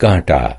કાંટા.